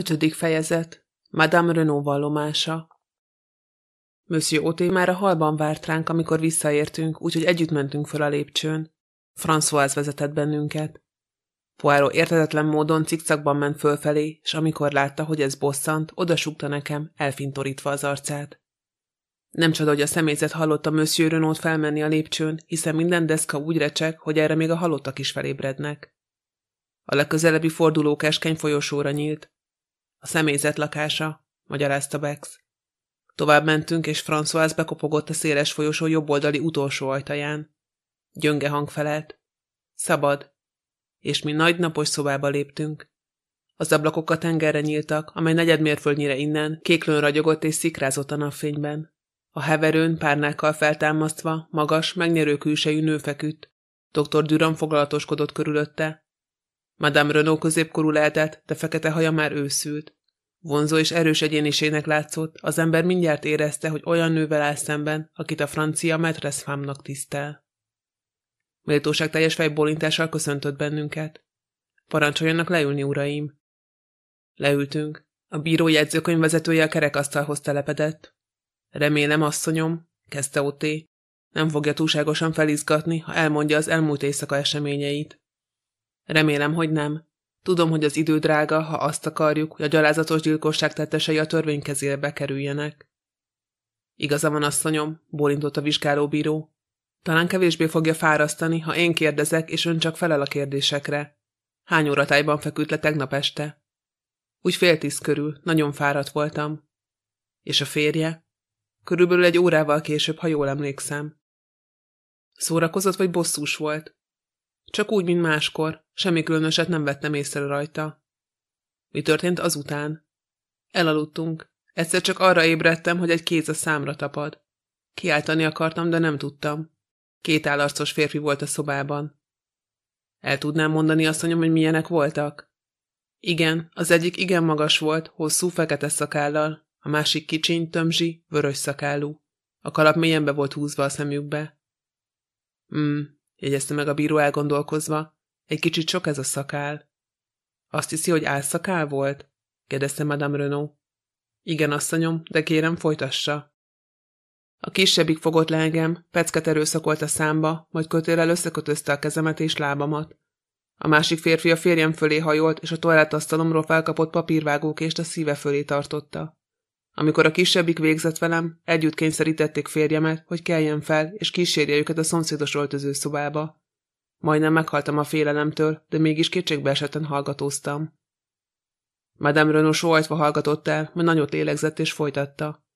Ötödik fejezet. Madame Renault vallomása. Monsieur Oté már a halban várt ránk, amikor visszaértünk, úgyhogy együtt mentünk föl a lépcsőn. François vezetett bennünket. Poirot értetetlen módon cikcakban ment fölfelé, és amikor látta, hogy ez bosszant, odasúgta nekem, elfintorítva az arcát. Nem csoda, hogy a személyzet hallotta Monsieur Renault felmenni a lépcsőn, hiszen minden deszka úgy recseg, hogy erre még a halottak is felébrednek. A legközelebbi forduló keskeny folyosóra nyílt, a személyzet lakása, magyarázta Bex. Tovább mentünk, és François bekopogott a széles folyosó jobboldali utolsó ajtaján. Gyönge hang felelt. Szabad. És mi nagy napos szobába léptünk. Az ablakok a tengerre nyíltak, amely negyed mérföldnyire innen kéklőn ragyogott és szikrázott a napfényben. A heverőn párnákkal feltámasztva, magas, megnyerő külsejű nő feküdt. Dr. Duran foglalatoskodott körülötte, Madame Renault középkorú lehetett, de fekete haja már őszült. Vonzó és erős egyéniségnek látszott, az ember mindjárt érezte, hogy olyan nővel áll szemben, akit a francia maîtresse fámnak tisztel. Méltóság teljes fejbólintással köszöntött bennünket. Parancsoljanak leülni, uraim. Leültünk. A bíró jegyzőkönyv vezetője a kerekasztalhoz telepedett. Remélem, asszonyom, kezdte Oté. Nem fogja túlságosan felizgatni, ha elmondja az elmúlt éjszaka eseményeit. Remélem, hogy nem. Tudom, hogy az idő drága, ha azt akarjuk, hogy a gyalázatos gyilkosság tettesei a törvény kezére bekerüljenek. Igaza van, asszonyom, bólintott a vizsgálóbíró. Talán kevésbé fogja fárasztani, ha én kérdezek, és ön csak felel a kérdésekre. Hány óratájban feküdt le tegnap este? Úgy fél tíz körül, nagyon fáradt voltam. És a férje? Körülbelül egy órával később, ha jól emlékszem. Szórakozott vagy bosszús volt? Csak úgy, mint máskor, semmi különöset nem vettem észre rajta. Mi történt azután? Elaludtunk. Egyszer csak arra ébredtem, hogy egy kéz a számra tapad. Kiáltani akartam, de nem tudtam. Két állarcos férfi volt a szobában. El tudnám mondani asszonyom, hogy milyenek voltak? Igen, az egyik igen magas volt, hosszú fekete szakállal, a másik kicsiny, tömzsi, vörös szakállú. A kalap mélyen be volt húzva a szemükbe. Hmm, jegyezte meg a bíró elgondolkozva. Egy kicsit sok ez a szakál. Azt hiszi, hogy álszakál volt? kérdezte Madame Renault. Igen, asszonyom, de kérem, folytassa. A kisebbik fogott le engem, pecket erőszakolt a számba, majd kötélel összekötözte a kezemet és lábamat. A másik férfi a férjem fölé hajolt, és a toalettasztalomról felkapott papírvágókést a szíve fölé tartotta. Amikor a kisebbik végzett velem, együtt kényszerítették férjemet, hogy keljen fel, és kísérje őket a szomszédos öltözőszobába. Majdnem meghaltam a félelemtől, de mégis kétségbe esetten hallgatóztam. Madame Renaud sóhajtva hallgatott el, mert nagyot lélegzett és folytatta.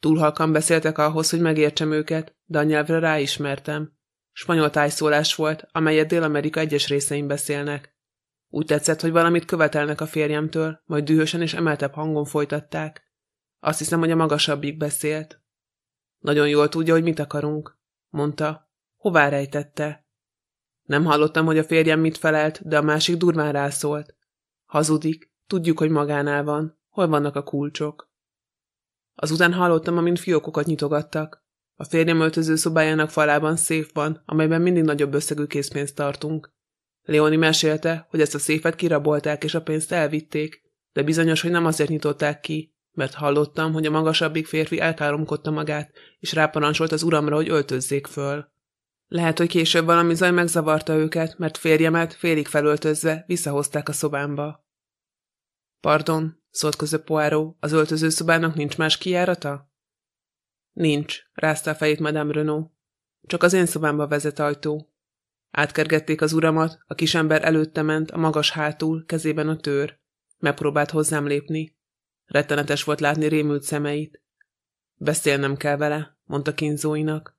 Túl halkan beszéltek ahhoz, hogy megértsem őket, de a nyelvre ráismertem. Spanyol tájszólás volt, amelyet Dél-Amerika egyes részein beszélnek. Úgy tetszett, hogy valamit követelnek a férjemtől, majd dühösen és emeltebb hangon folytatták. Azt hiszem, hogy a magasabbik beszélt. Nagyon jól tudja, hogy mit akarunk, mondta. Hová rejtette? Nem hallottam, hogy a férjem mit felelt, de a másik durván rászólt. Hazudik, tudjuk, hogy magánál van. Hol vannak a kulcsok? Azután hallottam, amint fiókokat nyitogattak. A férjem öltöző szobájának falában széf van, amelyben mindig nagyobb összegű készpénzt tartunk. Leoni mesélte, hogy ezt a széfet kirabolták és a pénzt elvitték, de bizonyos, hogy nem azért nyitották ki, mert hallottam, hogy a magasabbik férfi elkáromkodta magát, és ráparancsolt az uramra, hogy öltözzék föl. Lehet, hogy később valami zaj megzavarta őket, mert férjemet félig felöltözve visszahozták a szobámba. Pardon, szólt közö Poirot, az öltözőszobának nincs más kijárata? Nincs, rázta a fejét Madame Renault. Csak az én szobámba vezet ajtó. Átkergették az uramat, a kisember előtte ment, a magas hátul, kezében a tör. Megpróbált hozzám lépni. Rettenetes volt látni rémült szemeit. Beszélnem kell vele, mondta kínzóinak.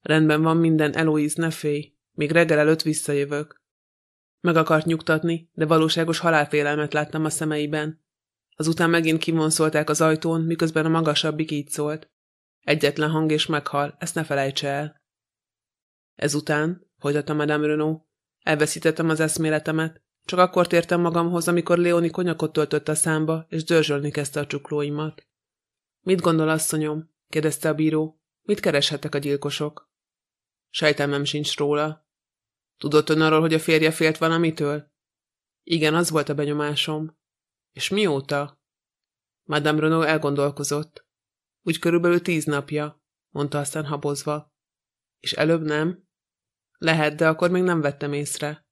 Rendben van minden, Eloise, ne félj. Még reggel előtt visszajövök. Meg akart nyugtatni, de valóságos halálfélelmet láttam a szemeiben. Azután megint kivonszolták az ajtón, miközben a magasabbik így szólt. Egyetlen hang és meghal, ezt ne felejts el. Ezután, folytatta Madame Renault, elveszítettem az eszméletemet, csak akkor tértem magamhoz, amikor Leoni konyakot töltött a számba, és dörzsölni kezdte a csuklóimat. Mit gondol, asszonyom? kérdezte a bíró. Mit kereshettek a gyilkosok? Sejtelmem sincs róla. Tudott ön arról, hogy a férje félt valamitől? Igen, az volt a benyomásom. És mióta? Madame Renault elgondolkozott. Úgy körülbelül tíz napja, mondta aztán habozva. És előbb nem? Lehet, de akkor még nem vettem észre.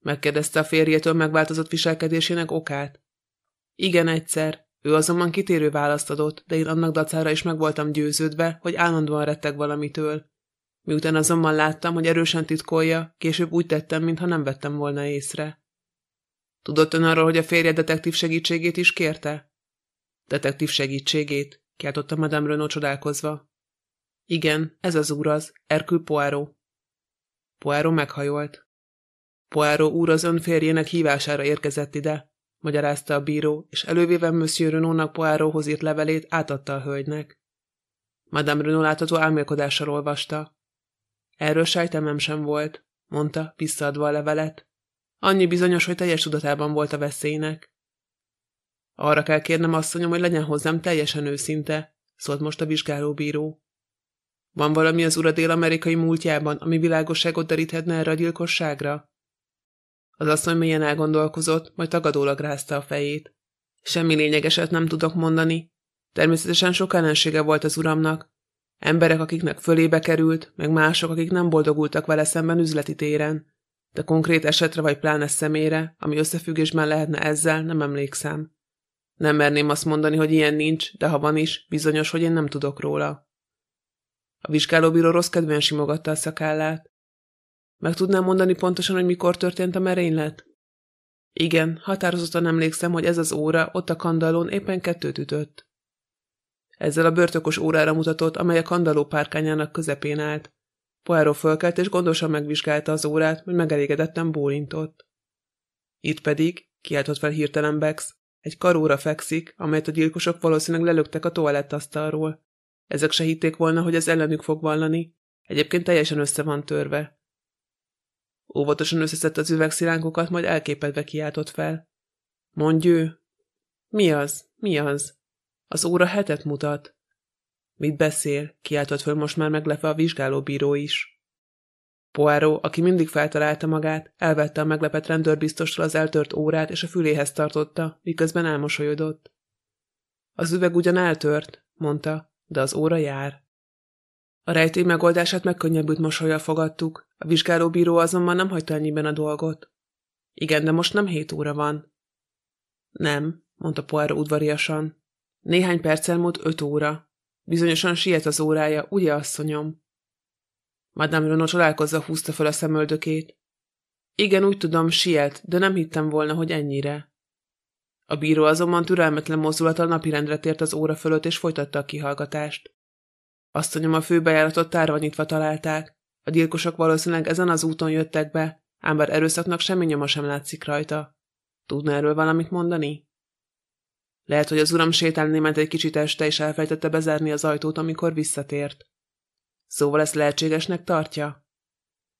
Megkérdezte a férjétől megváltozott viselkedésének okát. Igen, egyszer. Ő azonban kitérő választ adott, de én annak dacára is meg voltam győződve, hogy állandóan retteg valamitől. Miután azonban láttam, hogy erősen titkolja, később úgy tettem, mintha nem vettem volna észre. Tudott ön arról, hogy a férje detektív segítségét is kérte? Detektív segítségét, kiáltotta Madame Renaud csodálkozva. Igen, ez az úr az, Erkül Poirot. Poirot meghajolt. Poirot úr az ön férjének hívására érkezett ide, magyarázta a bíró, és elővéve Monsieur Renault-nak Poirothoz írt levelét átadta a hölgynek. Madame Renault látható álmélkodással olvasta. Erről sejtemem sem volt, mondta, visszaadva a levelet. Annyi bizonyos, hogy teljes tudatában volt a veszélynek. Arra kell kérnem asszonyom, hogy legyen hozzám teljesen őszinte, szólt most a vizsgálóbíró. Van valami az ura dél-amerikai múltjában, ami világosságot deríthetne erre a gyilkosságra? Az asszony mélyen elgondolkozott, majd tagadólag rázta a fejét. Semmi lényegeset nem tudok mondani. Természetesen sok ellensége volt az uramnak. Emberek, akiknek fölébe került, meg mások, akik nem boldogultak vele szemben üzleti téren. De konkrét esetre vagy pláne személyre, ami összefüggésben lehetne ezzel, nem emlékszem. Nem merném azt mondani, hogy ilyen nincs, de ha van is, bizonyos, hogy én nem tudok róla. A vizsgálóbíró rossz kedven simogatta a szakállát. Meg tudnám mondani pontosan, hogy mikor történt a merénylet? Igen, határozottan emlékszem, hogy ez az óra ott a kandalón éppen kettőt ütött. Ezzel a börtökos órára mutatott, amely a kandaló párkányának közepén állt. Poirot fölkelt és gondosan megvizsgálta az órát, hogy megelégedetten bólintott. Itt pedig, kiáltott fel hirtelen Bex, egy karóra fekszik, amelyet a gyilkosok valószínűleg lelöktek a toalettasztalról. Ezek se hitték volna, hogy ez ellenük fog vallani. Egyébként teljesen össze van törve. Óvatosan összeszedte az üvegszilánkokat, majd elképedve kiáltott fel. Mondj ő! Mi az? Mi az? Az óra hetet mutat. Mit beszél? Kiáltott föl most már meglepve a vizsgálóbíró is. Poirot, aki mindig feltalálta magát, elvette a meglepett rendőrbiztostól az eltört órát, és a füléhez tartotta, miközben elmosolyodott. Az üveg ugyan eltört, mondta, de az óra jár. A rejtély megoldását megkönnyebbült mosolyjal fogadtuk, a vizsgálóbíró azonban nem hagyta ennyiben a dolgot. Igen, de most nem hét óra van. Nem, mondta Poirot udvariasan. Néhány perc elmúlt öt óra. Bizonyosan siet az órája, ugye, asszonyom? Madame Renaud csodálkozva húzta fel a szemöldökét. Igen, úgy tudom, siet, de nem hittem volna, hogy ennyire. A bíró azonban türelmetlen mozdulattal napirendre tért az óra fölött, és folytatta a kihallgatást. Asszonyom a főbejáratot tárva nyitva találták. A gyilkosok valószínűleg ezen az úton jöttek be, ám bár erőszaknak semmi nyoma sem látszik rajta. Tudna erről valamit mondani? Lehet, hogy az uram sétálni ment egy kicsit este, és elfelejtette bezárni az ajtót, amikor visszatért. Szóval ezt lehetségesnek tartja?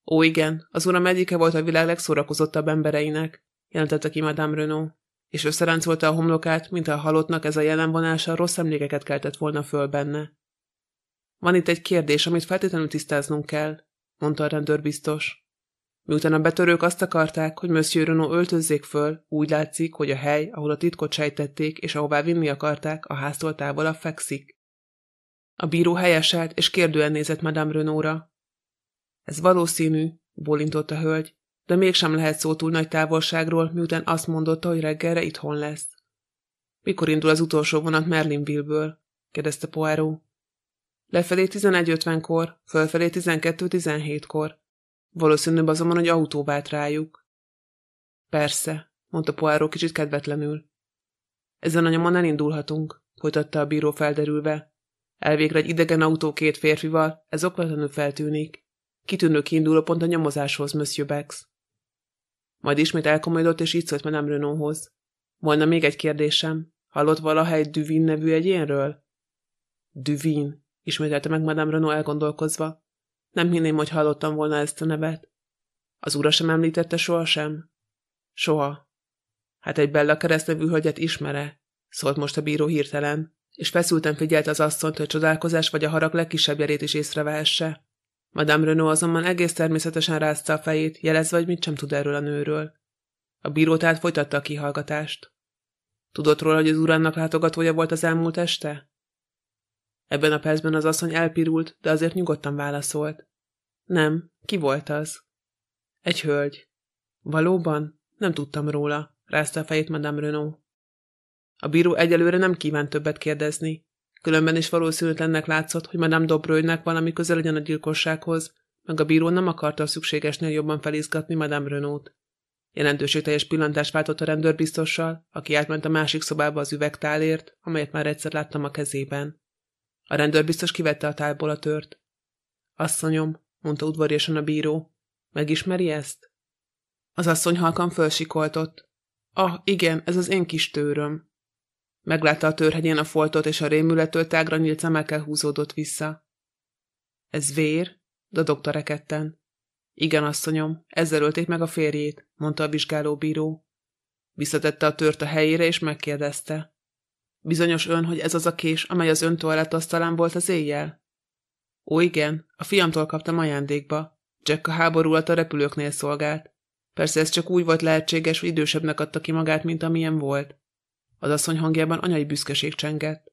Ó, igen, az uram egyike volt a világ legszórakozottabb embereinek, jelentette ki Madame Renault, és összeráncolta a homlokát, mint a halottnak ez a jelenvonása rossz emlékeket keltett volna föl benne. Van itt egy kérdés, amit feltétlenül tisztáznunk kell, mondta a rendőr biztos. Miután a betörők azt akarták, hogy Monsieur Renault öltözzék föl, úgy látszik, hogy a hely, ahol a titkot sejtették és ahová vinni akarták, a háztól távolabb fekszik. A bíró helyeselt, és kérdően nézett Madame Renault-ra. Ez valószínű, bólintott a hölgy, de mégsem lehet szó túl nagy távolságról, miután azt mondotta, hogy reggelre itthon lesz. Mikor indul az utolsó vonat Merlinville-ből? kérdezte Poirot. Lefelé 11.50-kor, fölfelé 12.17-kor. Valószínűbb azonban, hogy autó vált rájuk. Persze, mondta Poirot kicsit kedvetlenül. Ezen a nyomon elindulhatunk, folytatta a bíró felderülve. Elvégre egy idegen autó két férfival, ez okvetlenül feltűnik. Kitűnő kiinduló pont a nyomozáshoz, Monsieur Bex. Majd ismét elkomolyodott, és így szólt Madame Renaulthoz. Volna még egy kérdésem. Hallott valahely Duvin nevű egyénről? Duvin, ismételte meg Madame Renault elgondolkozva. Nem hinném, hogy hallottam volna ezt a nevet. Az ura sem említette sohasem? Soha. Hát egy Bella keresztnevű hölgyet ismere, szólt most a bíró hirtelen, és feszülten figyelt az asszonyt, hogy csodálkozás vagy a harag legkisebb jelét is észrevehesse. Madame Renault azonban egész természetesen rázta a fejét, jelezve, hogy mit sem tud erről a nőről. A bíró tehát folytatta a kihallgatást. Tudott róla, hogy az urának látogatója volt az elmúlt este? Ebben a percben az asszony elpirult, de azért nyugodtan válaszolt. Nem, ki volt az? Egy hölgy. Valóban? Nem tudtam róla, rázta a fejét Madame Renault. A bíró egyelőre nem kívánt többet kérdezni. Különben is valószínűtlennek látszott, hogy Madame Dobrőjnek valami közel legyen a gyilkossághoz, meg a bíró nem akarta a szükségesnél jobban felizgatni Madame Renault. Jelentőségteljes pillantást váltott a rendőrbiztossal, aki átment a másik szobába az üvegtálért, amelyet már egyszer láttam a kezében. A rendőrbiztos kivette a tálból a tört. Asszonyom, mondta udvariasan a bíró, megismeri ezt? Az asszony halkan fölsikoltott. Ah, igen, ez az én kis tőröm. Meglátta a törhegyén a foltot, és a rémülettől tágra nyílt szemekkel húzódott vissza. Ez vér? dadogta reketten. Igen, asszonyom, ezzel ölték meg a férjét, mondta a vizsgálóbíró. Visszatette a tört a helyére, és megkérdezte. Bizonyos ön, hogy ez az a kés, amely az ön asztalán volt az éjjel? Ó, igen, a fiamtól kaptam ajándékba. Jack a háború alatt a repülőknél szolgált. Persze ez csak úgy volt lehetséges, hogy idősebbnek adta ki magát, mint amilyen volt. Az asszony hangjában anyai büszkeség csengett.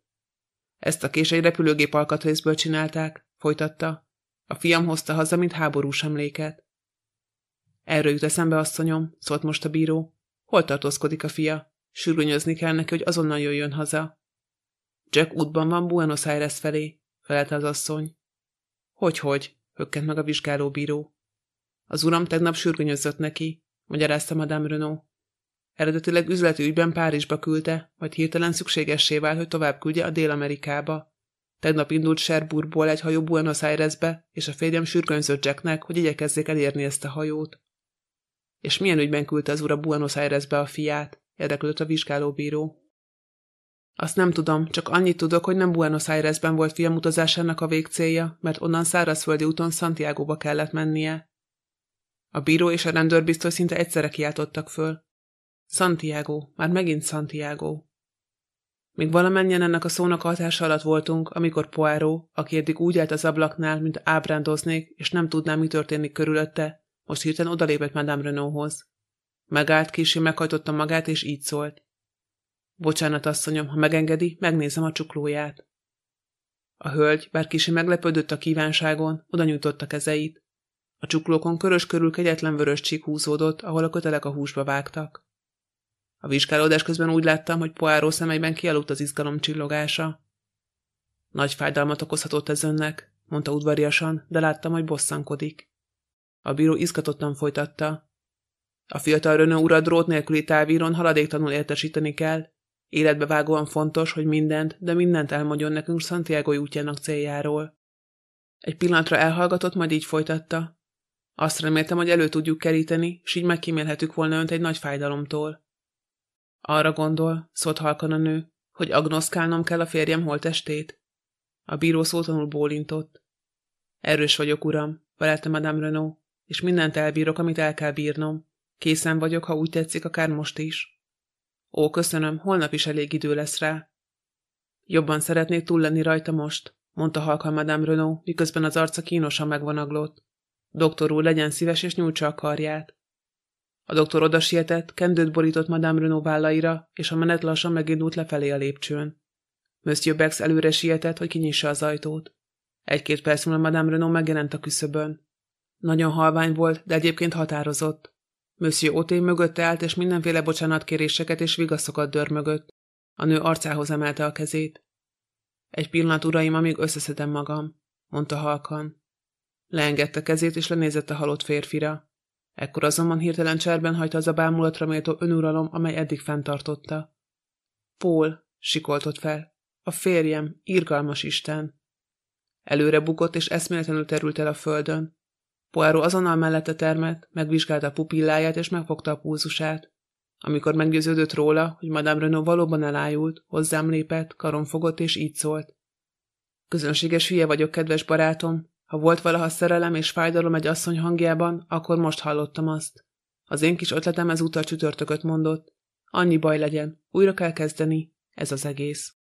Ezt a kés egy repülőgép alkatrészből csinálták, folytatta. A fiam hozta haza, mint háborús emléket. Erről jut eszembe, asszonyom, szólt most a bíró. Hol tartózkodik a fia? Sűrűnyözni kell neki, hogy azonnal jöjjön haza. Jack útban van Buenos Aires felé, felelte az asszony. Hogy-hogy, hökkent meg a vizsgálóbíró. Az uram tegnap sürgönyözött neki, magyarázta Madame Renault. Eredetileg üzleti ügyben Párizsba küldte, majd hirtelen szükségessé vált, hogy tovább küldje a Dél-Amerikába. Tegnap indult Sherburgból egy hajó Buenos Airesbe, és a férjem sürgönyzött Jacknek, hogy igyekezzék elérni ezt a hajót. És milyen ügyben küldte az ura Buenos Airesbe a fiát? Érdeklődött a vizsgálóbíró. Azt nem tudom, csak annyit tudok, hogy nem Buenos Airesben volt fiam utazásának a végcélja, mert onnan szárazföldi úton Santiagoba kellett mennie. A bíró és a rendőr biztos szinte egyszerre kiáltottak föl. Santiago, már megint Santiago. Még valamennyien ennek a szónak hatása alatt voltunk, amikor Poirot, aki eddig úgy állt az ablaknál, mint ábrándoznék, és nem tudná, mi történik körülötte, most hirtelen odalépett Madame Renaulthoz. Megállt, késé meghajtotta magát, és így szólt. Bocsánat, asszonyom, ha megengedi, megnézem a csuklóját. A hölgy, bár kisi meglepődött a kívánságon, oda nyújtotta kezeit. A csuklókon körös körül kegyetlen vörös csík húzódott, ahol a kötelek a húsba vágtak. A vizsgálódás közben úgy láttam, hogy Poáró szemeiben kialudt az izgalom csillogása. Nagy fájdalmat okozhatott ez önnek, mondta udvariasan, de láttam, hogy bosszankodik. A bíró izgatottan folytatta. A fiatal Rönő ura drót nélküli távíron haladéktanul értesíteni kell. Életbevágóan fontos, hogy mindent, de mindent elmondjon nekünk Santiago útjának céljáról. Egy pillanatra elhallgatott, majd így folytatta. Azt reméltem, hogy elő tudjuk keríteni, s így megkímélhetük volna önt egy nagy fájdalomtól. Arra gondol, szólt halkan a nő, hogy agnoszkálnom kell a férjem holtestét? A bíró szótanul bólintott. Erős vagyok, uram, felelte Madame Renault, és mindent elbírok, amit el kell bírnom. Készen vagyok, ha úgy tetszik, akár most is. Ó, köszönöm, holnap is elég idő lesz rá. Jobban szeretnék túl lenni rajta most, mondta halkan Madame Renault, miközben az arca kínosan megvonaglott. Doktor úr, legyen szíves és nyújtsa a karját. A doktor oda sietett, kendőt borított Madame Renault vállaira, és a menet lassan megindult lefelé a lépcsőn. Monsieur Bex előre sietett, hogy kinyissa az ajtót. Egy-két perc múlva Madame Renault megjelent a küszöbön. Nagyon halvány volt, de egyébként határozott. Monsieur Oté mögötte állt, és mindenféle bocsánatkéréseket és vigaszokat dörmögött. A nő arcához emelte a kezét. Egy pillanat, uraim, amíg összeszedem magam, mondta halkan. Leengedte kezét, és lenézett a halott férfira. Ekkor azonban hirtelen cserben hagyta az a bámulatra méltó önuralom, amely eddig fenntartotta. Paul, sikoltott fel. A férjem, irgalmas Isten. Előre bukott, és eszméletlenül terült el a földön. Poirot azonnal mellette termett, megvizsgálta a pupilláját, és megfogta a pulzusát. Amikor meggyőződött róla, hogy Madame Renault valóban elájult, hozzám lépett, karon fogott, és így szólt. Közönséges hülye vagyok, kedves barátom, ha volt valaha szerelem és fájdalom egy asszony hangjában, akkor most hallottam azt. Az én kis ötletem ezúttal csütörtököt mondott. Annyi baj legyen, újra kell kezdeni, ez az egész.